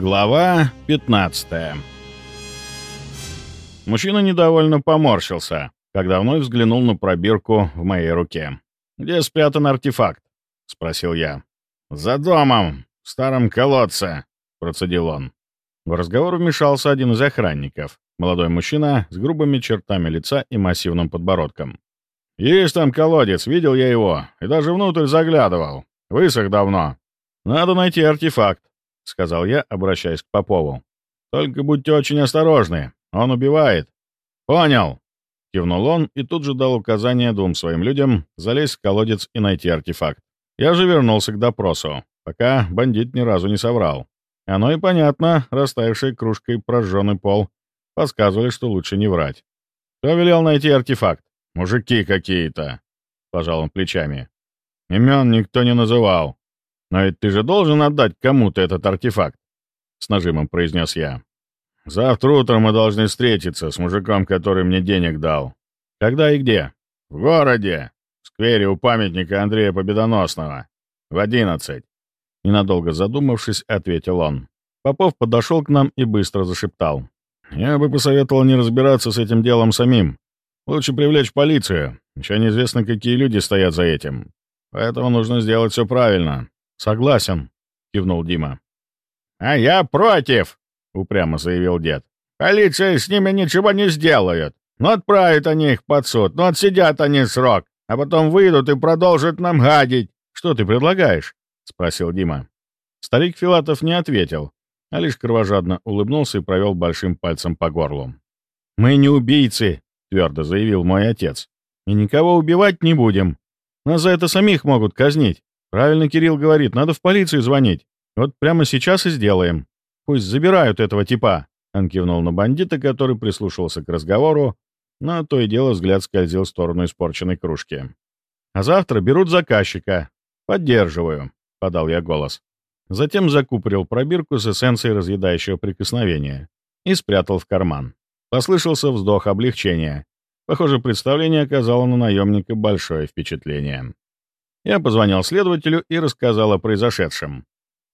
Глава 15 Мужчина недовольно поморщился, когда вновь взглянул на пробирку в моей руке. «Где спрятан артефакт?» — спросил я. «За домом, в старом колодце», — процедил он. В разговор вмешался один из охранников, молодой мужчина с грубыми чертами лица и массивным подбородком. «Есть там колодец, видел я его, и даже внутрь заглядывал. Высох давно. Надо найти артефакт», — сказал я, обращаясь к Попову. «Только будьте очень осторожны, он убивает». «Понял», — кивнул он и тут же дал указание двум своим людям залезть в колодец и найти артефакт. Я же вернулся к допросу, пока бандит ни разу не соврал. Оно и понятно, растаявшей кружкой прожженный пол подсказывали, что лучше не врать. «Кто велел найти артефакт?» «Мужики какие-то», — пожал он плечами. «Имен никто не называл. Но ведь ты же должен отдать кому-то этот артефакт», — с нажимом произнес я. «Завтра утром мы должны встретиться с мужиком, который мне денег дал. Когда и где?» «В городе. В сквере у памятника Андрея Победоносного. В одиннадцать. Ненадолго задумавшись, ответил он. Попов подошел к нам и быстро зашептал. «Я бы посоветовал не разбираться с этим делом самим. Лучше привлечь полицию. Еще неизвестно, какие люди стоят за этим. Поэтому нужно сделать все правильно». «Согласен», — кивнул Дима. «А я против», — упрямо заявил дед. «Полиция с ними ничего не сделает. Ну, отправят они их под суд, ну, отсидят они срок, а потом выйдут и продолжат нам гадить». «Что ты предлагаешь?» — спросил Дима. Старик Филатов не ответил, а лишь кровожадно улыбнулся и провел большим пальцем по горлу. «Мы не убийцы», — твердо заявил мой отец. «И никого убивать не будем. Нас за это самих могут казнить. Правильно Кирилл говорит, надо в полицию звонить. Вот прямо сейчас и сделаем. Пусть забирают этого типа». Он кивнул на бандита, который прислушивался к разговору, но то и дело взгляд скользил в сторону испорченной кружки. «А завтра берут заказчика. Поддерживаю», — подал я голос. Затем закупорил пробирку с эссенцией разъедающего прикосновения и спрятал в карман. Послышался вздох облегчения. Похоже, представление оказало на наемника большое впечатление. Я позвонил следователю и рассказал о произошедшем.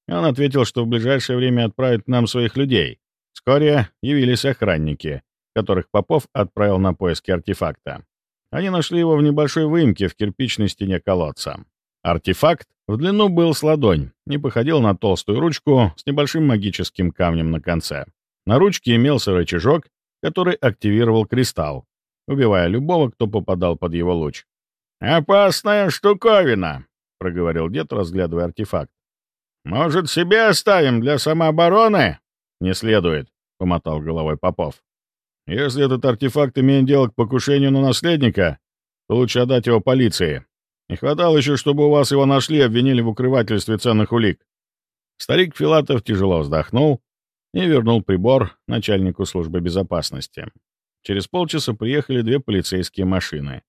Он ответил, что в ближайшее время отправит нам своих людей. Вскоре явились охранники, которых Попов отправил на поиски артефакта. Они нашли его в небольшой выемке в кирпичной стене колодца. Артефакт в длину был с ладонь, не походил на толстую ручку с небольшим магическим камнем на конце. На ручке имелся рычажок, который активировал кристалл, убивая любого, кто попадал под его луч. «Опасная штуковина», — проговорил дед, разглядывая артефакт. «Может, себе оставим для самообороны?» «Не следует», — помотал головой Попов. «Если этот артефакт имеет дело к покушению на наследника, то лучше отдать его полиции. Не хватало еще, чтобы у вас его нашли и обвинили в укрывательстве ценных улик. Старик Филатов тяжело вздохнул и вернул прибор начальнику службы безопасности. Через полчаса приехали две полицейские машины.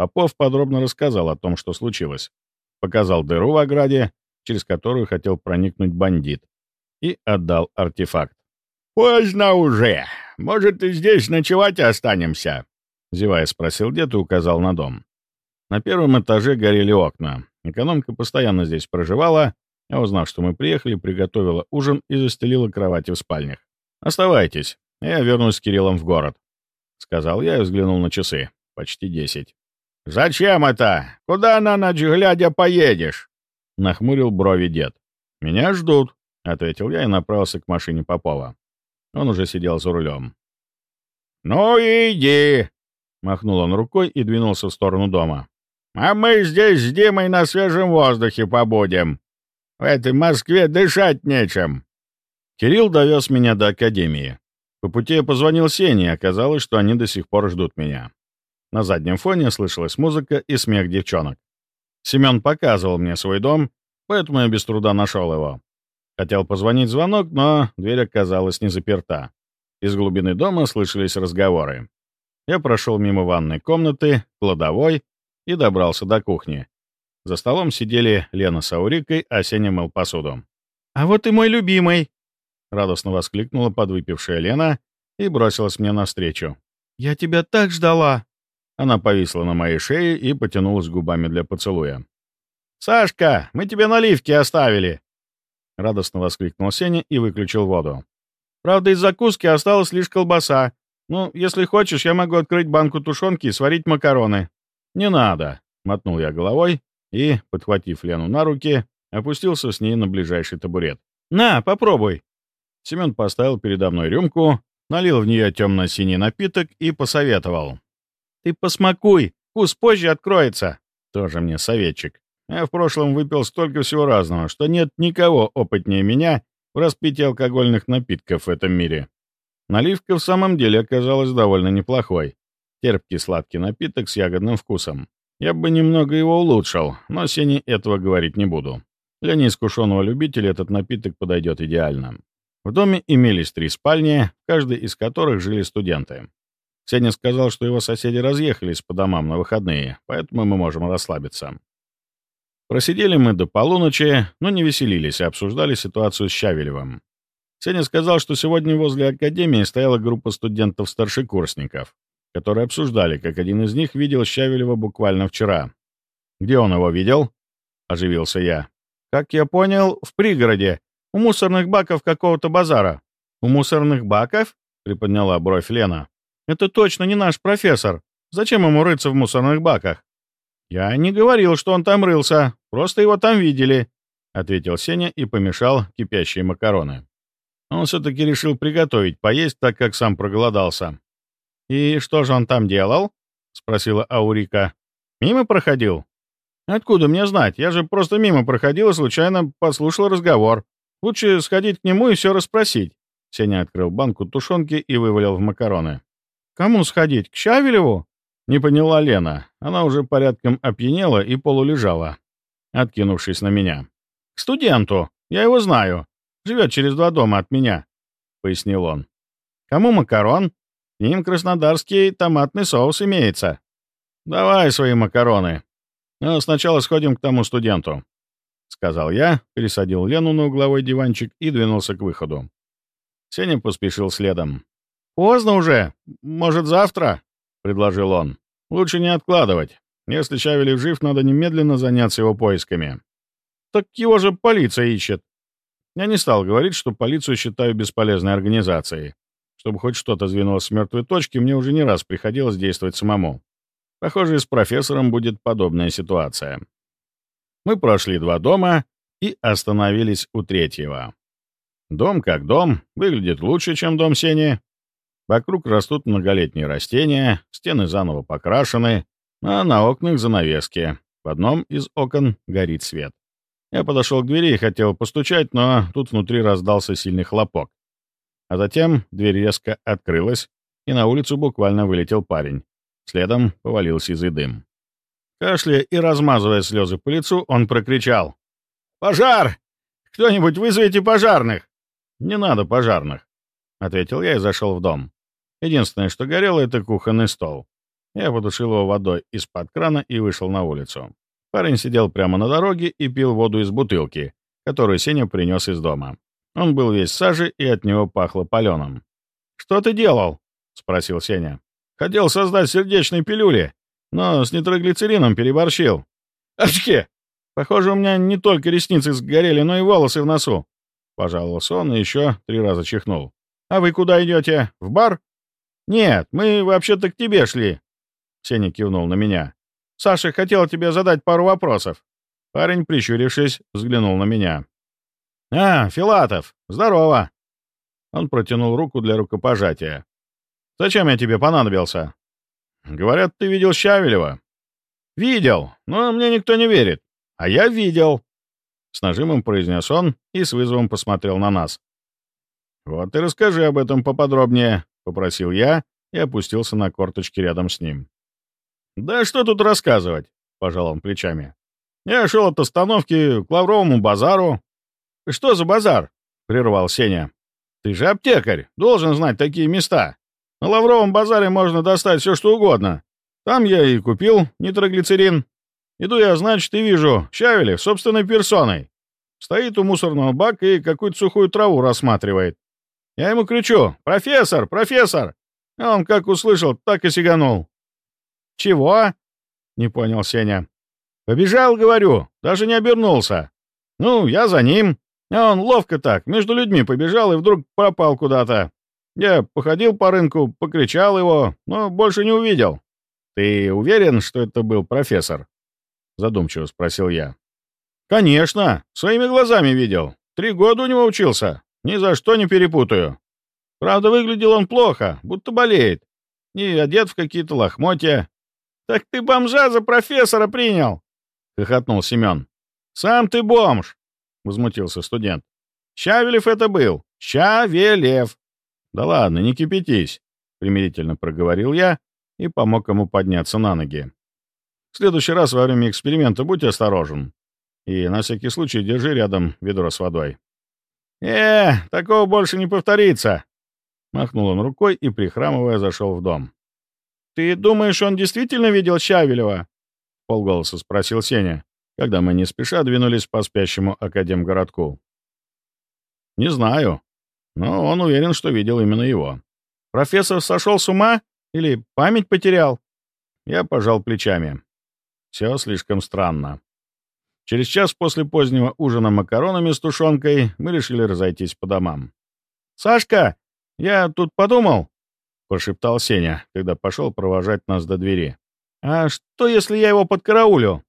Попов подробно рассказал о том, что случилось. Показал дыру в ограде, через которую хотел проникнуть бандит, и отдал артефакт. «Поздно уже. Может, и здесь ночевать останемся?» Зевая спросил дед и указал на дом. На первом этаже горели окна. Экономка постоянно здесь проживала, а узнав, что мы приехали, приготовила ужин и застелила кровати в спальнях. «Оставайтесь, я вернусь с Кириллом в город», — сказал я и взглянул на часы. Почти десять. «Зачем это? Куда на ночь глядя поедешь?» — нахмурил брови дед. «Меня ждут», — ответил я и направился к машине Попова. Он уже сидел за рулем. «Ну иди!» — махнул он рукой и двинулся в сторону дома. А мы здесь с Димой на свежем воздухе побудем. В этой Москве дышать нечем». Кирилл довез меня до академии. По пути я позвонил Сене, и оказалось, что они до сих пор ждут меня. На заднем фоне слышалась музыка и смех девчонок. Семен показывал мне свой дом, поэтому я без труда нашел его. Хотел позвонить звонок, но дверь оказалась не заперта. Из глубины дома слышались разговоры. Я прошел мимо ванной комнаты, кладовой и добрался до кухни. За столом сидели Лена с Аурикой, а Сеня мыл посуду. «А вот и мой любимый!» — радостно воскликнула подвыпившая Лена и бросилась мне навстречу. «Я тебя так ждала!» Она повисла на моей шее и потянулась губами для поцелуя. «Сашка, мы тебе наливки оставили!» радостно воскликнул Сеня и выключил воду. «Правда, из закуски осталась лишь колбаса. Ну, если хочешь, я могу открыть банку тушенки и сварить макароны». «Не надо», — мотнул я головой и, подхватив Лену на руки, опустился с ней на ближайший табурет. «На, попробуй!» Семен поставил передо мной рюмку, налил в нее темно-синий напиток и посоветовал. «Ты посмакуй, вкус позже откроется!» Тоже мне советчик. Я в прошлом выпил столько всего разного, что нет никого опытнее меня в распитии алкогольных напитков в этом мире. Наливка в самом деле оказалась довольно неплохой. Терпкий сладкий напиток с ягодным вкусом. Я бы немного его улучшил, но Сене этого говорить не буду. Для неискушенного любителя этот напиток подойдет идеально. В доме имелись три спальни, в каждой из которых жили студенты. Сеня сказал, что его соседи разъехались по домам на выходные, поэтому мы можем расслабиться. Просидели мы до полуночи, но не веселились, а обсуждали ситуацию с Щавелевым. Сеня сказал, что сегодня возле академии стояла группа студентов-старшекурсников, которые обсуждали, как один из них видел Щавелева буквально вчера. «Где он его видел?» — оживился я. «Как я понял, в пригороде, у мусорных баков какого-то базара». «У мусорных баков?» — приподняла бровь Лена. «Это точно не наш профессор. Зачем ему рыться в мусорных баках?» «Я не говорил, что он там рылся. Просто его там видели», — ответил Сеня и помешал кипящие макароны. Он все-таки решил приготовить поесть, так как сам проголодался. «И что же он там делал?» — спросила Аурика. «Мимо проходил?» «Откуда мне знать? Я же просто мимо проходил и случайно послушал разговор. Лучше сходить к нему и все расспросить». Сеня открыл банку тушенки и вывалил в макароны. «Кому сходить? К Щавелеву?» Не поняла Лена. Она уже порядком опьянела и полулежала, откинувшись на меня. «К студенту. Я его знаю. Живет через два дома от меня», — пояснил он. «Кому макарон? К краснодарский томатный соус имеется. Давай свои макароны. Но сначала сходим к тому студенту», — сказал я, пересадил Лену на угловой диванчик и двинулся к выходу. Сеня поспешил следом. «Поздно уже. Может, завтра?» — предложил он. «Лучше не откладывать. Если Чавелев жив, надо немедленно заняться его поисками». «Так его же полиция ищет». Я не стал говорить, что полицию считаю бесполезной организацией. Чтобы хоть что-то сдвинулось с мертвой точки, мне уже не раз приходилось действовать самому. Похоже, и с профессором будет подобная ситуация. Мы прошли два дома и остановились у третьего. Дом как дом, выглядит лучше, чем дом Сени. Вокруг растут многолетние растения, стены заново покрашены, а на окнах занавески. В одном из окон горит свет. Я подошел к двери и хотел постучать, но тут внутри раздался сильный хлопок. А затем дверь резко открылась, и на улицу буквально вылетел парень. Следом повалился сизый дым. Кашляя и размазывая слезы по лицу, он прокричал. «Пожар! Кто-нибудь вызовите пожарных!» «Не надо пожарных», — ответил я и зашел в дом. Единственное, что горело, — это кухонный стол. Я потушил его водой из-под крана и вышел на улицу. Парень сидел прямо на дороге и пил воду из бутылки, которую Сеня принес из дома. Он был весь сажи, и от него пахло паленым. «Что ты делал?» — спросил Сеня. «Хотел создать сердечные пилюли, но с нитроглицерином переборщил». «Очки! Похоже, у меня не только ресницы сгорели, но и волосы в носу». Пожаловался он и еще три раза чихнул. «А вы куда идете? В бар?» «Нет, мы вообще-то к тебе шли», — Сеня кивнул на меня. «Саша хотел тебе задать пару вопросов». Парень, прищурившись, взглянул на меня. «А, Филатов, здорово!» Он протянул руку для рукопожатия. «Зачем я тебе понадобился?» «Говорят, ты видел Щавелева». «Видел, но мне никто не верит. А я видел!» С нажимом произнес он и с вызовом посмотрел на нас. «Вот и расскажи об этом поподробнее», — попросил я и опустился на корточки рядом с ним. «Да что тут рассказывать?» — пожал он плечами. «Я шел от остановки к Лавровому базару». «Что за базар?» — прервал Сеня. «Ты же аптекарь, должен знать такие места. На Лавровом базаре можно достать все, что угодно. Там я и купил нитроглицерин. Иду я, значит, и вижу Щавелев собственной персоной. Стоит у мусорного бака и какую-то сухую траву рассматривает. Я ему кричу «Профессор! Профессор!» А он как услышал, так и сиганул. «Чего?» — не понял Сеня. «Побежал, говорю, даже не обернулся. Ну, я за ним. А он ловко так, между людьми побежал и вдруг пропал куда-то. Я походил по рынку, покричал его, но больше не увидел. «Ты уверен, что это был профессор?» Задумчиво спросил я. «Конечно, своими глазами видел. Три года у него учился. Ни за что не перепутаю. Правда, выглядел он плохо, будто болеет. И одет в какие-то лохмотья. «Так ты бомжа за профессора принял!» — хохотнул Семен. «Сам ты бомж!» — возмутился студент. «Щавелев это был! Щавелев!» «Да ладно, не кипятись!» — примирительно проговорил я и помог ему подняться на ноги. «В следующий раз во время эксперимента будь осторожен. И на всякий случай держи рядом ведро с водой». «Э, такого больше не повторится!» Махнул он рукой и, прихрамывая, зашел в дом. «Ты думаешь, он действительно видел Щавелева?» — полголоса спросил Сеня, когда мы не спеша двинулись по спящему Академгородку. «Не знаю, но он уверен, что видел именно его. Профессор сошел с ума или память потерял?» Я пожал плечами. Все слишком странно. Через час после позднего ужина макаронами с тушенкой мы решили разойтись по домам. «Сашка, я тут подумал», — прошептал Сеня, когда пошел провожать нас до двери. «А что, если я его подкараулю?»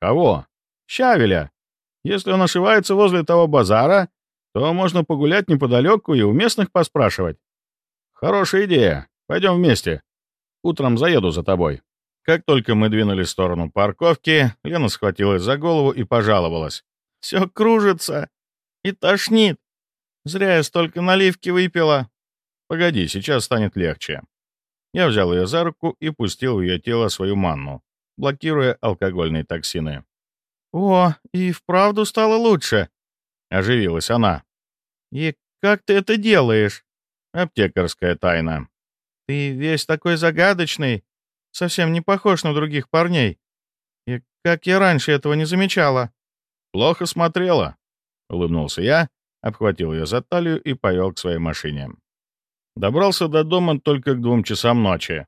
«Кого?» «Щавеля. Если он ошивается возле того базара, то можно погулять неподалеку и у местных поспрашивать». «Хорошая идея. Пойдем вместе. Утром заеду за тобой». Как только мы двинулись в сторону парковки, Лена схватилась за голову и пожаловалась. «Все кружится и тошнит. Зря я столько наливки выпила». «Погоди, сейчас станет легче». Я взял ее за руку и пустил в ее тело свою манну, блокируя алкогольные токсины. «О, и вправду стало лучше», — оживилась она. «И как ты это делаешь?» «Аптекарская тайна». «Ты весь такой загадочный, совсем не похож на других парней. И как я раньше этого не замечала?» «Плохо смотрела», — улыбнулся я, обхватил ее за талию и повел к своей машине. Добрался до дома только к двум часам ночи.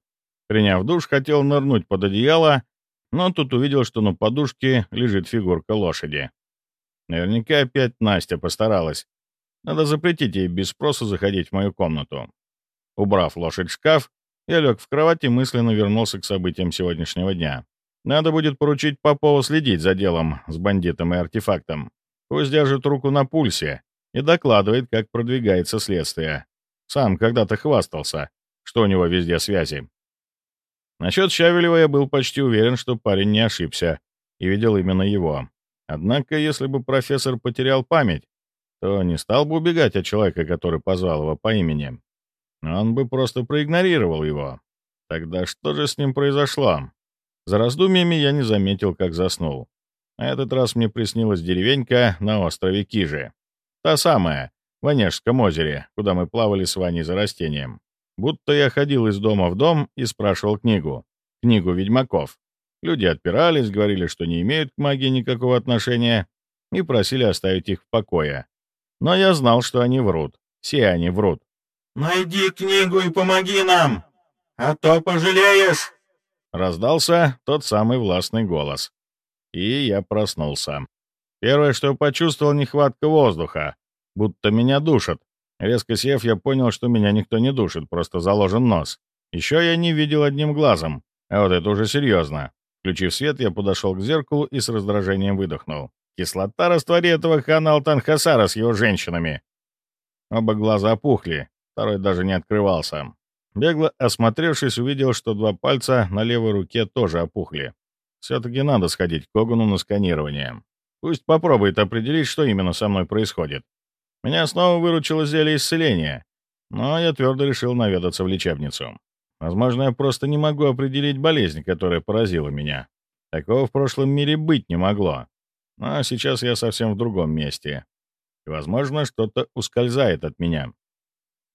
Приняв душ, хотел нырнуть под одеяло, но тут увидел, что на подушке лежит фигурка лошади. Наверняка опять Настя постаралась. Надо запретить ей без спроса заходить в мою комнату. Убрав лошадь в шкаф, я лег в кровать и мысленно вернулся к событиям сегодняшнего дня. Надо будет поручить Попову следить за делом с бандитом и артефактом. Пусть держит руку на пульсе и докладывает, как продвигается следствие. Сам когда-то хвастался, что у него везде связи. Насчет Щавелева я был почти уверен, что парень не ошибся и видел именно его. Однако, если бы профессор потерял память, то не стал бы убегать от человека, который позвал его по имени. Он бы просто проигнорировал его. Тогда что же с ним произошло? За раздумьями я не заметил, как заснул. На этот раз мне приснилась деревенька на острове Кижи. Та самая, в Онежском озере, куда мы плавали с Ваней за растением. Будто я ходил из дома в дом и спрашивал книгу. Книгу ведьмаков. Люди отпирались, говорили, что не имеют к магии никакого отношения, и просили оставить их в покое. Но я знал, что они врут. Все они врут. «Найди книгу и помоги нам, а то пожалеешь!» Раздался тот самый властный голос. И я проснулся. Первое, что почувствовал, нехватка воздуха, будто меня душат. Резко сев, я понял, что меня никто не душит, просто заложен нос. Еще я не видел одним глазом, а вот это уже серьезно. Включив свет, я подошел к зеркалу и с раздражением выдохнул. Кислота раствори этого хана Алтанхасара с его женщинами. Оба глаза опухли, Второй даже не открывался. Бегло осмотревшись, увидел, что два пальца на левой руке тоже опухли. Все-таки надо сходить к Когану на сканирование. Пусть попробует определить, что именно со мной происходит. Меня снова выручило зелье исцеления, но я твердо решил наведаться в лечебницу. Возможно, я просто не могу определить болезнь, которая поразила меня. Такого в прошлом мире быть не могло. Но сейчас я совсем в другом месте. И, возможно, что-то ускользает от меня.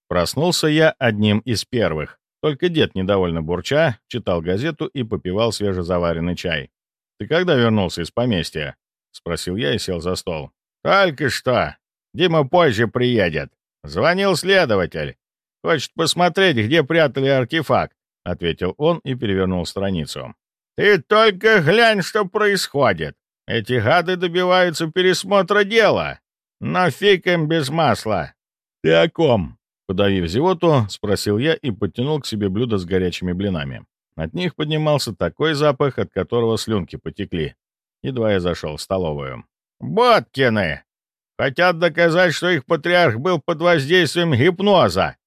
Проснулся я одним из первых. Только дед, недовольно бурча, читал газету и попивал свежезаваренный чай. «Ты когда вернулся из поместья?» — спросил я и сел за стол. «Только что. Дима позже приедет. Звонил следователь. Хочет посмотреть, где прятали артефакт», — ответил он и перевернул страницу. «Ты только глянь, что происходит. Эти гады добиваются пересмотра дела. Но фиг им без масла. Ты о ком? Подавив зевоту, спросил я и подтянул к себе блюдо с горячими блинами. От них поднимался такой запах, от которого слюнки потекли. Едва я зашел в столовую. «Боткины! Хотят доказать, что их патриарх был под воздействием гипноза.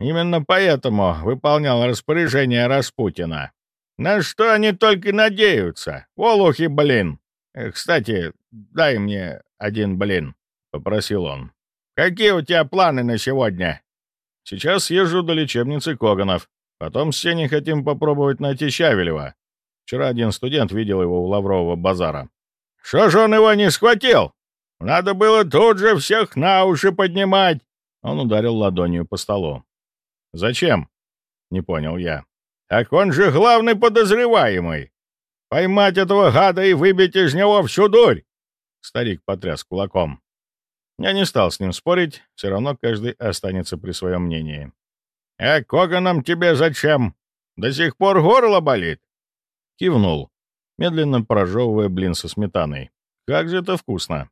Именно поэтому выполнял распоряжение Распутина. На что они только надеются? Олухи, блин! Э, кстати, дай мне один блин», — попросил он. «Какие у тебя планы на сегодня?» «Сейчас съезжу до лечебницы Коганов. Потом с Сеней хотим попробовать найти Щавелева. Вчера один студент видел его у Лаврового базара». «Что же он его не схватил? Надо было тут же всех на уши поднимать!» Он ударил ладонью по столу. «Зачем?» — не понял я. «Так он же главный подозреваемый! Поймать этого гада и выбить из него всю дурь!» Старик потряс кулаком. Я не стал с ним спорить, все равно каждый останется при своем мнении. «А Коганом тебе зачем? До сих пор горло болит?» Кивнул, медленно прожевывая блин со сметаной. «Как же это вкусно!»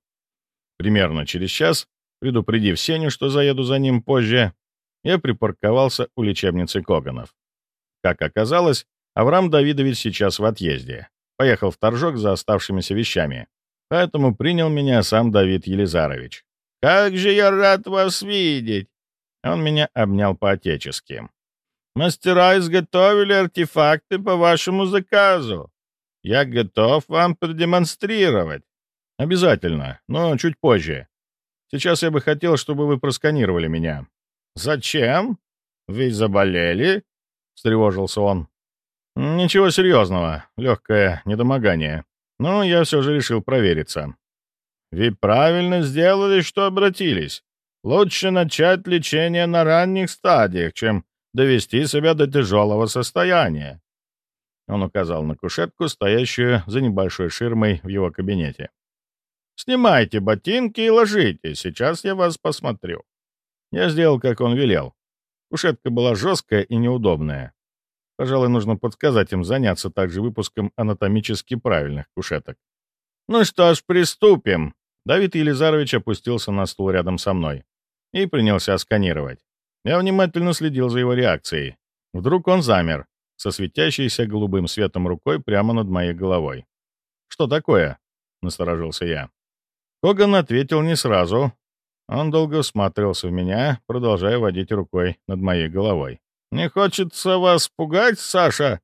Примерно через час, предупредив Сеню, что заеду за ним позже, я припарковался у лечебницы Коганов. Как оказалось, Авраам Давидович сейчас в отъезде. Поехал в Торжок за оставшимися вещами. Поэтому принял меня сам Давид Елизарович. «Как же я рад вас видеть!» Он меня обнял по-отечески. «Мастера изготовили артефакты по вашему заказу. Я готов вам продемонстрировать». «Обязательно, но чуть позже. Сейчас я бы хотел, чтобы вы просканировали меня». «Зачем? Вы заболели?» — встревожился он. «Ничего серьезного, легкое недомогание. Но я все же решил провериться». «Вы правильно сделали, что обратились. Лучше начать лечение на ранних стадиях, чем довести себя до тяжелого состояния». Он указал на кушетку, стоящую за небольшой ширмой в его кабинете. «Снимайте ботинки и ложитесь, сейчас я вас посмотрю». Я сделал, как он велел. Кушетка была жесткая и неудобная. Пожалуй, нужно подсказать им заняться также выпуском анатомически правильных кушеток. «Ну что ж, приступим!» Давид Елизарович опустился на стул рядом со мной и принялся сканировать. Я внимательно следил за его реакцией. Вдруг он замер, со светящейся голубым светом рукой прямо над моей головой. «Что такое?» — насторожился я. Коган ответил не сразу. Он долго всматривался в меня, продолжая водить рукой над моей головой. «Не хочется вас пугать, Саша,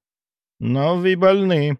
но вы больны.